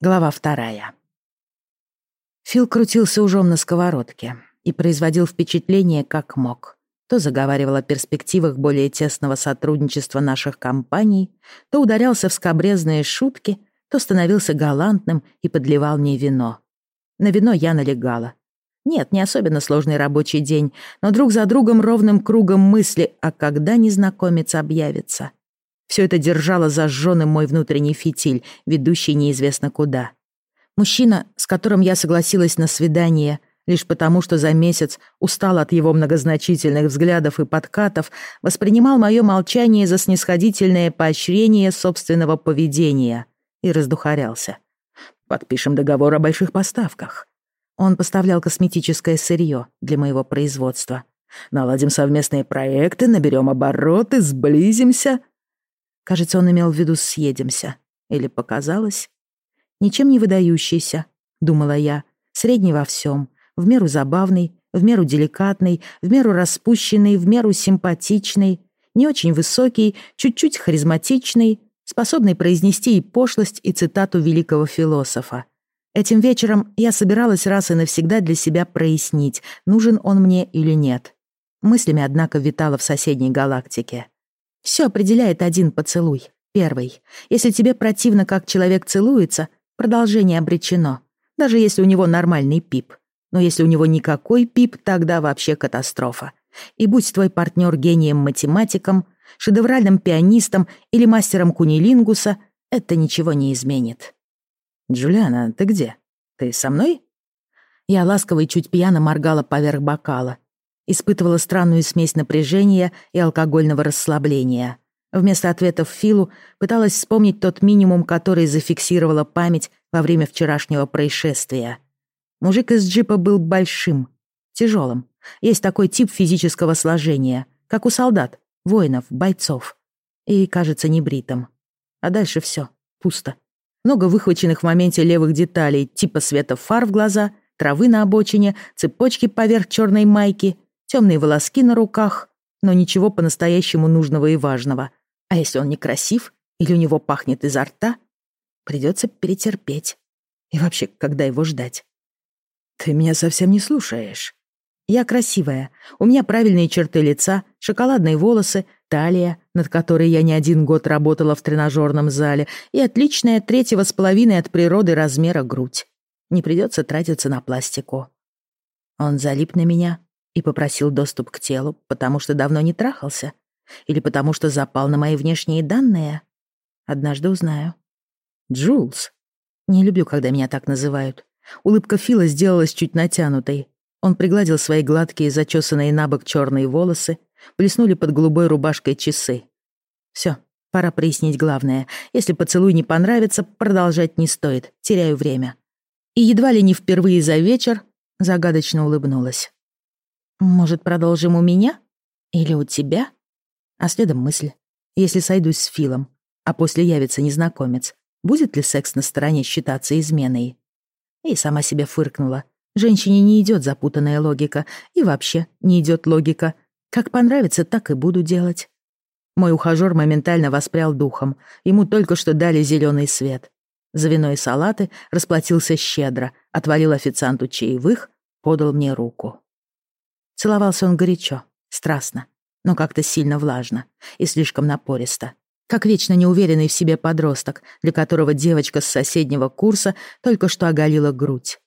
Глава вторая. Фил крутился ужом на сковородке и производил впечатление как мог. То заговаривал о перспективах более тесного сотрудничества наших компаний, то ударялся в скобрезные шутки, то становился галантным и подливал мне вино. На вино я налегала. Нет, не особенно сложный рабочий день, но друг за другом ровным кругом мысли, а когда незнакомец объявится. Все это держало зажженным мой внутренний фитиль, ведущий неизвестно куда. Мужчина, с которым я согласилась на свидание, лишь потому, что за месяц устал от его многозначительных взглядов и подкатов, воспринимал мое молчание за снисходительное поощрение собственного поведения и раздухарялся. «Подпишем договор о больших поставках». Он поставлял косметическое сырье для моего производства. «Наладим совместные проекты, наберем обороты, сблизимся», Кажется, он имел в виду «съедемся». Или показалось? Ничем не выдающийся, думала я, средний во всем, в меру забавный, в меру деликатный, в меру распущенный, в меру симпатичный, не очень высокий, чуть-чуть харизматичный, способный произнести и пошлость, и цитату великого философа. Этим вечером я собиралась раз и навсегда для себя прояснить, нужен он мне или нет. Мыслями, однако, витала в соседней галактике. Все определяет один поцелуй, первый. Если тебе противно, как человек целуется, продолжение обречено, даже если у него нормальный пип. Но если у него никакой пип, тогда вообще катастрофа. И будь твой партнер гением-математиком, шедевральным пианистом или мастером кунилингуса, это ничего не изменит. «Джулиана, ты где? Ты со мной?» Я ласково и чуть пьяно моргала поверх бокала, Испытывала странную смесь напряжения и алкогольного расслабления. Вместо ответов Филу пыталась вспомнить тот минимум, который зафиксировала память во время вчерашнего происшествия. Мужик из джипа был большим, тяжелым. Есть такой тип физического сложения, как у солдат, воинов, бойцов. И, кажется, небритым. А дальше все пусто. Много выхваченных в моменте левых деталей, типа света фар в глаза, травы на обочине, цепочки поверх черной майки — темные волоски на руках, но ничего по-настоящему нужного и важного. А если он некрасив или у него пахнет изо рта, придется перетерпеть. И вообще, когда его ждать? Ты меня совсем не слушаешь. Я красивая, у меня правильные черты лица, шоколадные волосы, талия, над которой я не один год работала в тренажерном зале, и отличная третьего с половиной от природы размера грудь. Не придется тратиться на пластику. Он залип на меня, и попросил доступ к телу, потому что давно не трахался? Или потому что запал на мои внешние данные? Однажды узнаю. Джулс. Не люблю, когда меня так называют. Улыбка Фила сделалась чуть натянутой. Он пригладил свои гладкие, зачесанные на бок черные волосы, блеснули под голубой рубашкой часы. Все, пора прояснить главное. Если поцелуй не понравится, продолжать не стоит, теряю время. И едва ли не впервые за вечер загадочно улыбнулась. Может, продолжим у меня? Или у тебя? А следом мысль. Если сойдусь с Филом, а после явится незнакомец, будет ли секс на стороне считаться изменой? И сама себе фыркнула. Женщине не идет запутанная логика, и вообще не идет логика. Как понравится, так и буду делать. Мой ухажёр моментально воспрял духом. Ему только что дали зеленый свет. За вино и салаты расплатился щедро, отвалил официанту чаевых, подал мне руку. Целовался он горячо, страстно, но как-то сильно влажно и слишком напористо. Как вечно неуверенный в себе подросток, для которого девочка с соседнего курса только что оголила грудь.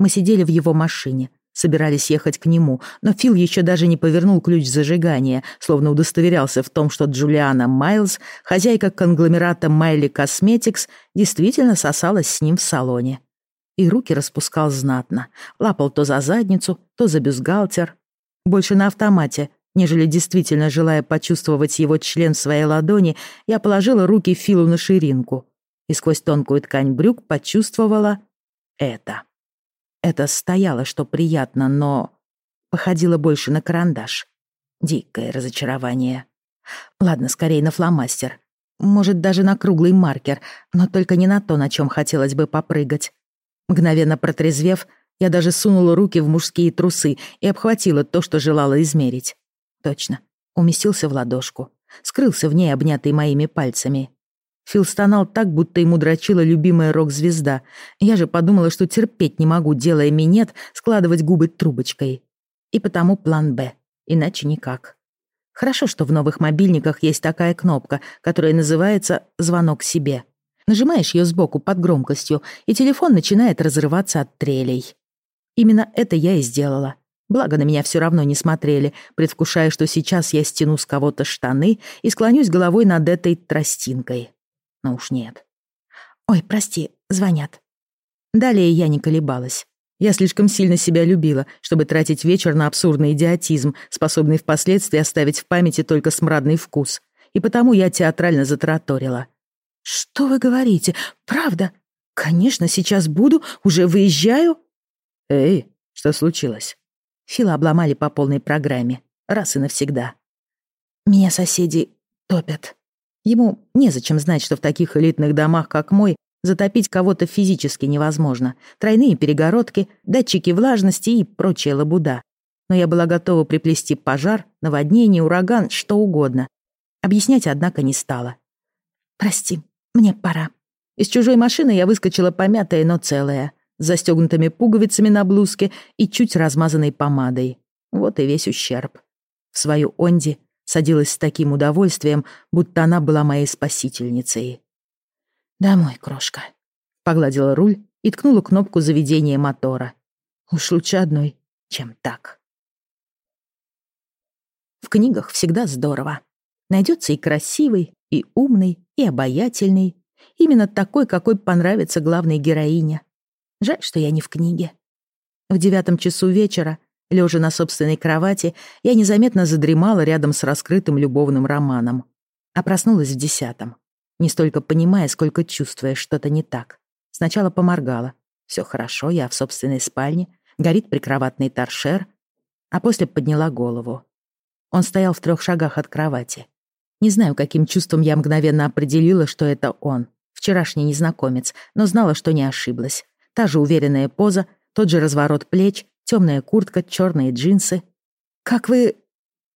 Мы сидели в его машине, собирались ехать к нему, но Фил еще даже не повернул ключ зажигания, словно удостоверялся в том, что Джулиана Майлз, хозяйка конгломерата Майли Косметикс, действительно сосалась с ним в салоне. И руки распускал знатно, лапал то за задницу, то за бюстгальтер, больше на автомате, нежели действительно желая почувствовать его член в своей ладони, я положила руки Филу на ширинку и сквозь тонкую ткань брюк почувствовала это. Это стояло, что приятно, но походило больше на карандаш. Дикое разочарование. Ладно, скорее на фломастер. Может, даже на круглый маркер, но только не на то, на чем хотелось бы попрыгать. Мгновенно протрезвев, я даже сунула руки в мужские трусы и обхватила то, что желала измерить. Точно. Уместился в ладошку. Скрылся в ней, обнятый моими пальцами. Фил стонал так, будто ему дрочила любимая рок-звезда. Я же подумала, что терпеть не могу, делая минет, складывать губы трубочкой. И потому план «Б». Иначе никак. Хорошо, что в новых мобильниках есть такая кнопка, которая называется «звонок себе». Нажимаешь ее сбоку под громкостью, и телефон начинает разрываться от трелей. Именно это я и сделала. Благо на меня все равно не смотрели, предвкушая, что сейчас я стяну с кого-то штаны и склонюсь головой над этой тростинкой. Но уж нет. «Ой, прости, звонят». Далее я не колебалась. Я слишком сильно себя любила, чтобы тратить вечер на абсурдный идиотизм, способный впоследствии оставить в памяти только смрадный вкус. И потому я театрально затраторила. «Что вы говорите? Правда? Конечно, сейчас буду, уже выезжаю». «Эй, что случилось?» Фила обломали по полной программе, раз и навсегда. «Меня соседи топят. Ему незачем знать, что в таких элитных домах, как мой, затопить кого-то физически невозможно. Тройные перегородки, датчики влажности и прочая лабуда. Но я была готова приплести пожар, наводнение, ураган, что угодно. Объяснять, однако, не стала. «Прости, мне пора». Из чужой машины я выскочила помятая, но целая застегнутыми пуговицами на блузке и чуть размазанной помадой. Вот и весь ущерб. В свою Онди садилась с таким удовольствием, будто она была моей спасительницей. «Домой, крошка», — погладила руль и ткнула кнопку заведения мотора. «Уж лучше одной, чем так». В книгах всегда здорово. Найдется и красивый, и умный, и обаятельный. Именно такой, какой понравится главной героине. Жаль, что я не в книге. В девятом часу вечера, лежа на собственной кровати, я незаметно задремала рядом с раскрытым любовным романом. А проснулась в десятом, не столько понимая, сколько чувствуя что-то не так. Сначала поморгала. Все хорошо, я в собственной спальне, горит прикроватный торшер, а после подняла голову. Он стоял в трех шагах от кровати. Не знаю, каким чувством я мгновенно определила, что это он, вчерашний незнакомец, но знала, что не ошиблась. Та же уверенная поза, тот же разворот плеч, темная куртка, черные джинсы. «Как вы...»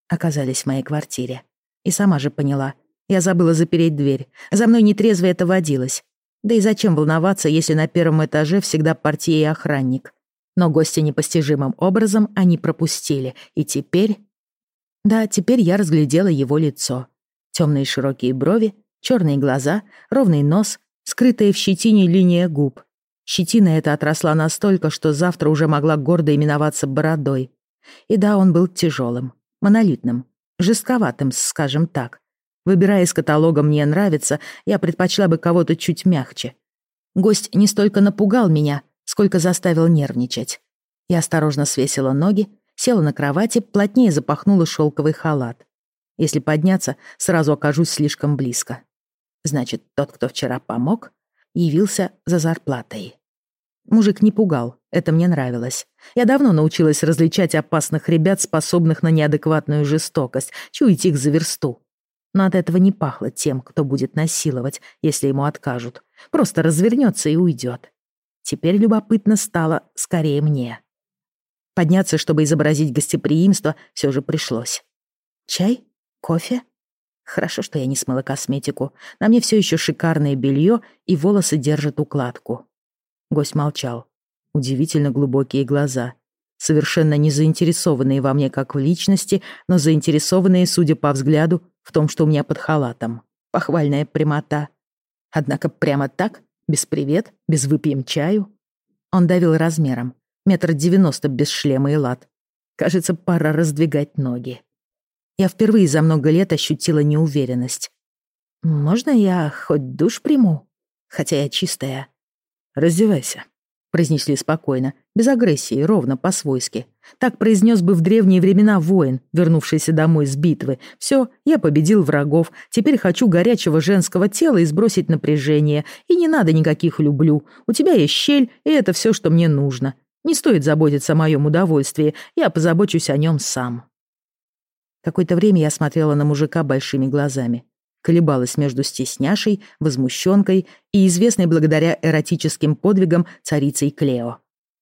оказались в моей квартире. И сама же поняла. Я забыла запереть дверь. За мной нетрезво это водилось. Да и зачем волноваться, если на первом этаже всегда партия и охранник. Но гостя непостижимым образом они пропустили. И теперь... Да, теперь я разглядела его лицо. Темные широкие брови, черные глаза, ровный нос, скрытая в щетине линия губ, Щетина эта отросла настолько, что завтра уже могла гордо именоваться бородой. И да, он был тяжелым, монолитным, жестковатым, скажем так. Выбирая из каталога «Мне нравится», я предпочла бы кого-то чуть мягче. Гость не столько напугал меня, сколько заставил нервничать. Я осторожно свесила ноги, села на кровати, плотнее запахнула шелковый халат. Если подняться, сразу окажусь слишком близко. Значит, тот, кто вчера помог, явился за зарплатой. Мужик не пугал, это мне нравилось. Я давно научилась различать опасных ребят, способных на неадекватную жестокость, чуять их за версту. Но от этого не пахло тем, кто будет насиловать, если ему откажут. Просто развернется и уйдет. Теперь любопытно стало скорее мне. Подняться, чтобы изобразить гостеприимство, все же пришлось. Чай? Кофе? Хорошо, что я не смыла косметику. На мне все еще шикарное белье, и волосы держат укладку. Гость молчал. Удивительно глубокие глаза. Совершенно не заинтересованные во мне как в личности, но заинтересованные, судя по взгляду, в том, что у меня под халатом. Похвальная прямота. Однако прямо так, без привет, без выпьем чаю. Он давил размером. Метр девяносто без шлема и лад. Кажется, пора раздвигать ноги. Я впервые за много лет ощутила неуверенность. «Можно я хоть душ приму? Хотя я чистая». «Раздевайся», — произнесли спокойно, без агрессии, ровно по-свойски. Так произнес бы в древние времена воин, вернувшийся домой с битвы. Все, я победил врагов, теперь хочу горячего женского тела и сбросить напряжение. И не надо никаких люблю. У тебя есть щель, и это все, что мне нужно. Не стоит заботиться о моем удовольствии, я позабочусь о нем сам. Какое-то время я смотрела на мужика большими глазами колебалась между стесняшей, возмущенкой и известной благодаря эротическим подвигам царицей Клео.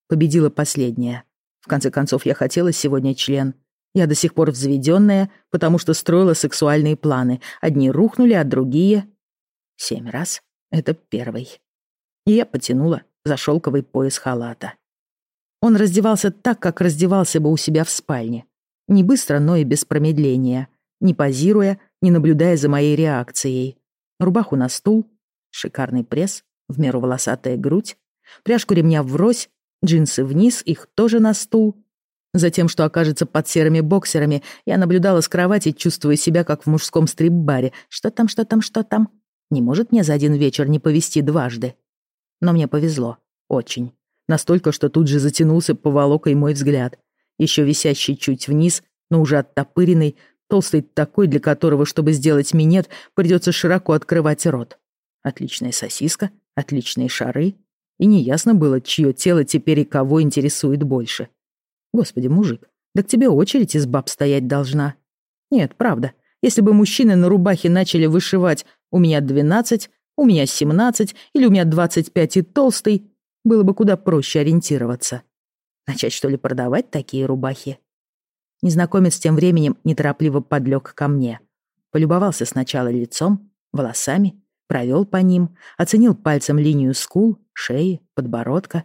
Победила последняя. В конце концов, я хотела сегодня член. Я до сих пор взведенная, потому что строила сексуальные планы. Одни рухнули, а другие... Семь раз — это первый. И я потянула за шелковый пояс халата. Он раздевался так, как раздевался бы у себя в спальне. Не быстро, но и без промедления. Не позируя, не наблюдая за моей реакцией. Рубаху на стул, шикарный пресс, в меру волосатая грудь, пряжку ремня врозь, джинсы вниз, их тоже на стул. Затем, что окажется под серыми боксерами, я наблюдала с кровати, чувствуя себя как в мужском стрип-баре. Что там, что там, что там? Не может мне за один вечер не повести дважды. Но мне повезло. Очень. Настолько, что тут же затянулся поволокой мой взгляд. Еще висящий чуть вниз, но уже оттопыренный, толстый такой, для которого, чтобы сделать минет, придется широко открывать рот. Отличная сосиска, отличные шары. И неясно было, чье тело теперь и кого интересует больше. Господи, мужик, да к тебе очередь из баб стоять должна. Нет, правда, если бы мужчины на рубахе начали вышивать «у меня 12», «у меня 17» или «у меня 25 и толстый», было бы куда проще ориентироваться. Начать, что ли, продавать такие рубахи? Незнакомец тем временем неторопливо подлег ко мне. Полюбовался сначала лицом, волосами, провел по ним, оценил пальцем линию скул, шеи, подбородка.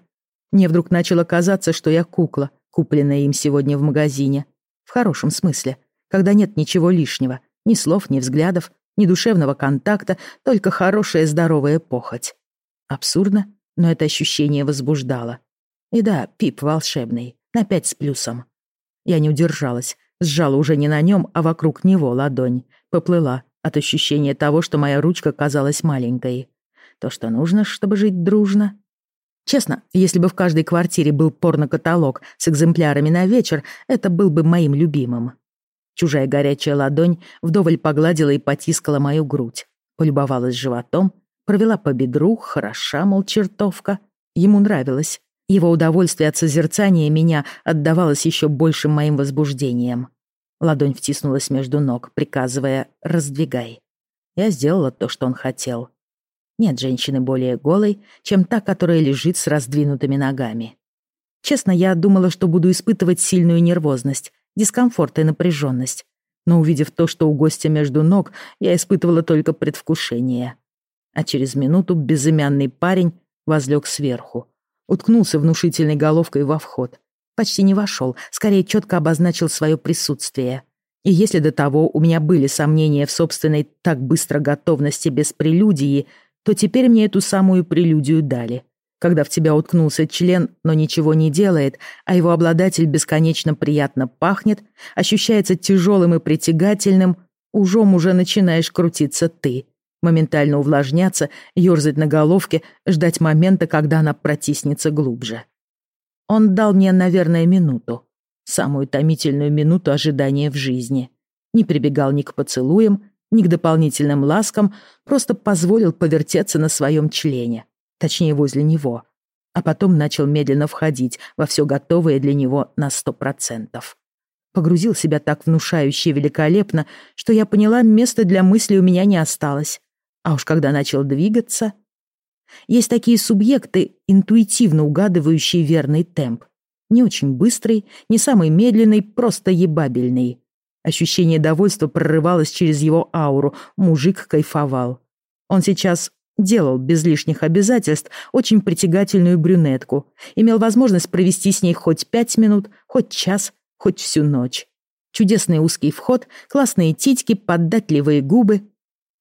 Мне вдруг начало казаться, что я кукла, купленная им сегодня в магазине. В хорошем смысле, когда нет ничего лишнего, ни слов, ни взглядов, ни душевного контакта, только хорошая здоровая похоть. Абсурдно, но это ощущение возбуждало. И да, пип волшебный, на пять с плюсом. Я не удержалась, сжала уже не на нем, а вокруг него ладонь, поплыла от ощущения того, что моя ручка казалась маленькой. То, что нужно, чтобы жить дружно. Честно, если бы в каждой квартире был порнокаталог с экземплярами на вечер, это был бы моим любимым. Чужая горячая ладонь вдоволь погладила и потискала мою грудь, полюбовалась животом, провела по бедру, хороша, мол, чертовка. Ему нравилось. Его удовольствие от созерцания меня отдавалось еще большим моим возбуждением. Ладонь втиснулась между ног, приказывая «раздвигай». Я сделала то, что он хотел. Нет женщины более голой, чем та, которая лежит с раздвинутыми ногами. Честно, я думала, что буду испытывать сильную нервозность, дискомфорт и напряженность. Но увидев то, что у гостя между ног, я испытывала только предвкушение. А через минуту безымянный парень возлег сверху, уткнулся внушительной головкой во вход. Почти не вошел, скорее четко обозначил свое присутствие. И если до того у меня были сомнения в собственной так быстро готовности без прелюдии, то теперь мне эту самую прелюдию дали. Когда в тебя уткнулся член, но ничего не делает, а его обладатель бесконечно приятно пахнет, ощущается тяжелым и притягательным, ужом уже начинаешь крутиться ты моментально увлажняться, ёрзать на головке, ждать момента, когда она протиснется глубже. Он дал мне, наверное, минуту. Самую томительную минуту ожидания в жизни. Не прибегал ни к поцелуям, ни к дополнительным ласкам, просто позволил повертеться на своем члене. Точнее, возле него. А потом начал медленно входить во все готовое для него на сто процентов. Погрузил себя так внушающе великолепно, что я поняла, места для мысли у меня не осталось. А уж когда начал двигаться... Есть такие субъекты, интуитивно угадывающие верный темп. Не очень быстрый, не самый медленный, просто ебабельный. Ощущение довольства прорывалось через его ауру, мужик кайфовал. Он сейчас делал без лишних обязательств очень притягательную брюнетку, имел возможность провести с ней хоть пять минут, хоть час, хоть всю ночь. Чудесный узкий вход, классные титьки, поддатливые губы,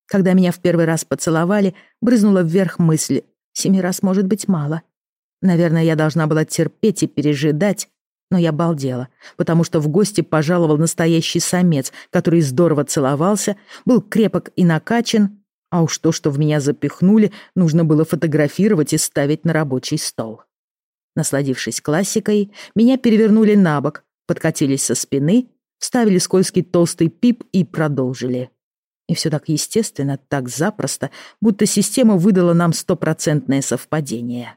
когда меня в первый раз поцеловали, брызнула вверх мысль. Семи раз может быть мало. Наверное, я должна была терпеть и пережидать, но я балдела, потому что в гости пожаловал настоящий самец, который здорово целовался, был крепок и накачан, а уж то, что в меня запихнули, нужно было фотографировать и ставить на рабочий стол. Насладившись классикой, меня перевернули на бок, подкатились со спины, вставили скользкий толстый пип и продолжили. И все так естественно, так запросто, будто система выдала нам стопроцентное совпадение.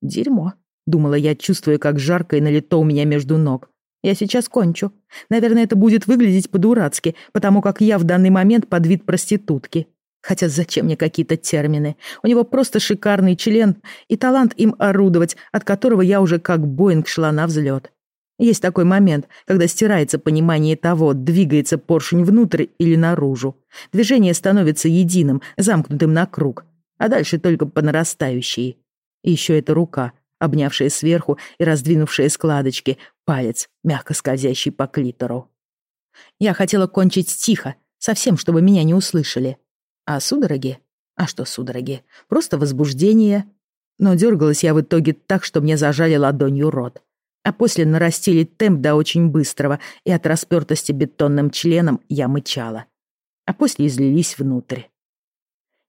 «Дерьмо», — думала я, чувствуя, как жарко и налито у меня между ног. «Я сейчас кончу. Наверное, это будет выглядеть по-дурацки, потому как я в данный момент под вид проститутки. Хотя зачем мне какие-то термины? У него просто шикарный член и талант им орудовать, от которого я уже как Боинг шла на взлет. Есть такой момент, когда стирается понимание того, двигается поршень внутрь или наружу. Движение становится единым, замкнутым на круг, а дальше только по нарастающей. И еще эта рука, обнявшая сверху и раздвинувшая складочки, палец, мягко скользящий по клитору. Я хотела кончить тихо, совсем, чтобы меня не услышали. А судороги? А что судороги? Просто возбуждение. Но дергалась я в итоге так, что мне зажали ладонью рот а после нарастили темп до очень быстрого, и от распертости бетонным членом я мычала. А после излились внутрь.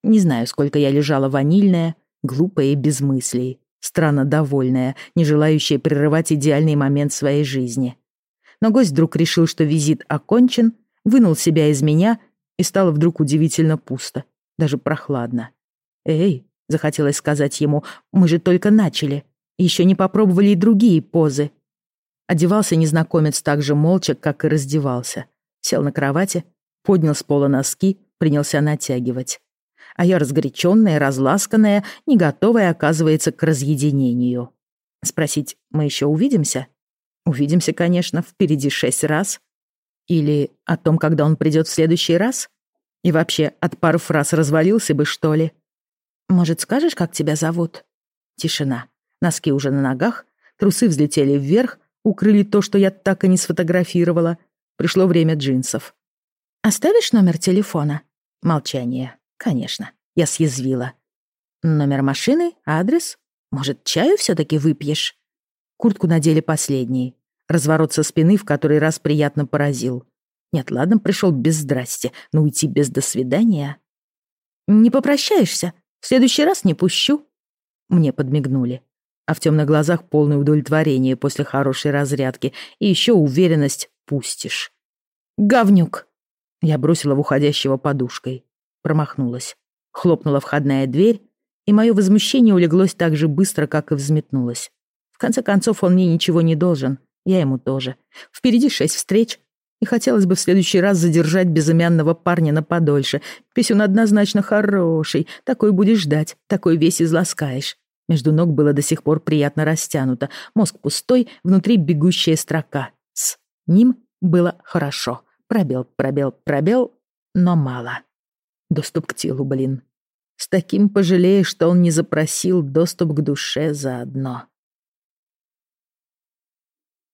Не знаю, сколько я лежала ванильная, глупая и без мыслей, странно довольная, не желающая прерывать идеальный момент своей жизни. Но гость вдруг решил, что визит окончен, вынул себя из меня, и стало вдруг удивительно пусто, даже прохладно. «Эй», — захотелось сказать ему, — «мы же только начали. Еще не попробовали и другие позы. Одевался незнакомец так же молча, как и раздевался. Сел на кровати, поднял с пола носки, принялся натягивать. А я разгоряченная, разласканная, не готовая, оказывается, к разъединению. Спросить, мы еще увидимся? Увидимся, конечно, впереди шесть раз. Или о том, когда он придет в следующий раз? И вообще, от пары фраз развалился бы, что ли? Может, скажешь, как тебя зовут? Тишина. Носки уже на ногах, трусы взлетели вверх, укрыли то, что я так и не сфотографировала. Пришло время джинсов. «Оставишь номер телефона?» Молчание. Конечно, я съязвила. «Номер машины? Адрес? Может, чаю все таки выпьешь?» Куртку надели последней. Разворот со спины в который раз приятно поразил. Нет, ладно, пришел без здрасти, но уйти без до свидания. «Не попрощаешься? В следующий раз не пущу». Мне подмигнули а в темных глазах полное удовлетворение после хорошей разрядки и еще уверенность «пустишь». «Говнюк!» Я бросила в уходящего подушкой. Промахнулась. Хлопнула входная дверь, и мое возмущение улеглось так же быстро, как и взметнулось. В конце концов, он мне ничего не должен, я ему тоже. Впереди шесть встреч, и хотелось бы в следующий раз задержать безымянного парня на подольше. Писюн однозначно хороший, такой будешь ждать, такой весь изласкаешь. Между ног было до сих пор приятно растянуто, мозг пустой, внутри бегущая строка. С ним было хорошо. Пробел, пробел, пробел, но мало. Доступ к телу, блин. С таким пожалеешь, что он не запросил доступ к душе заодно.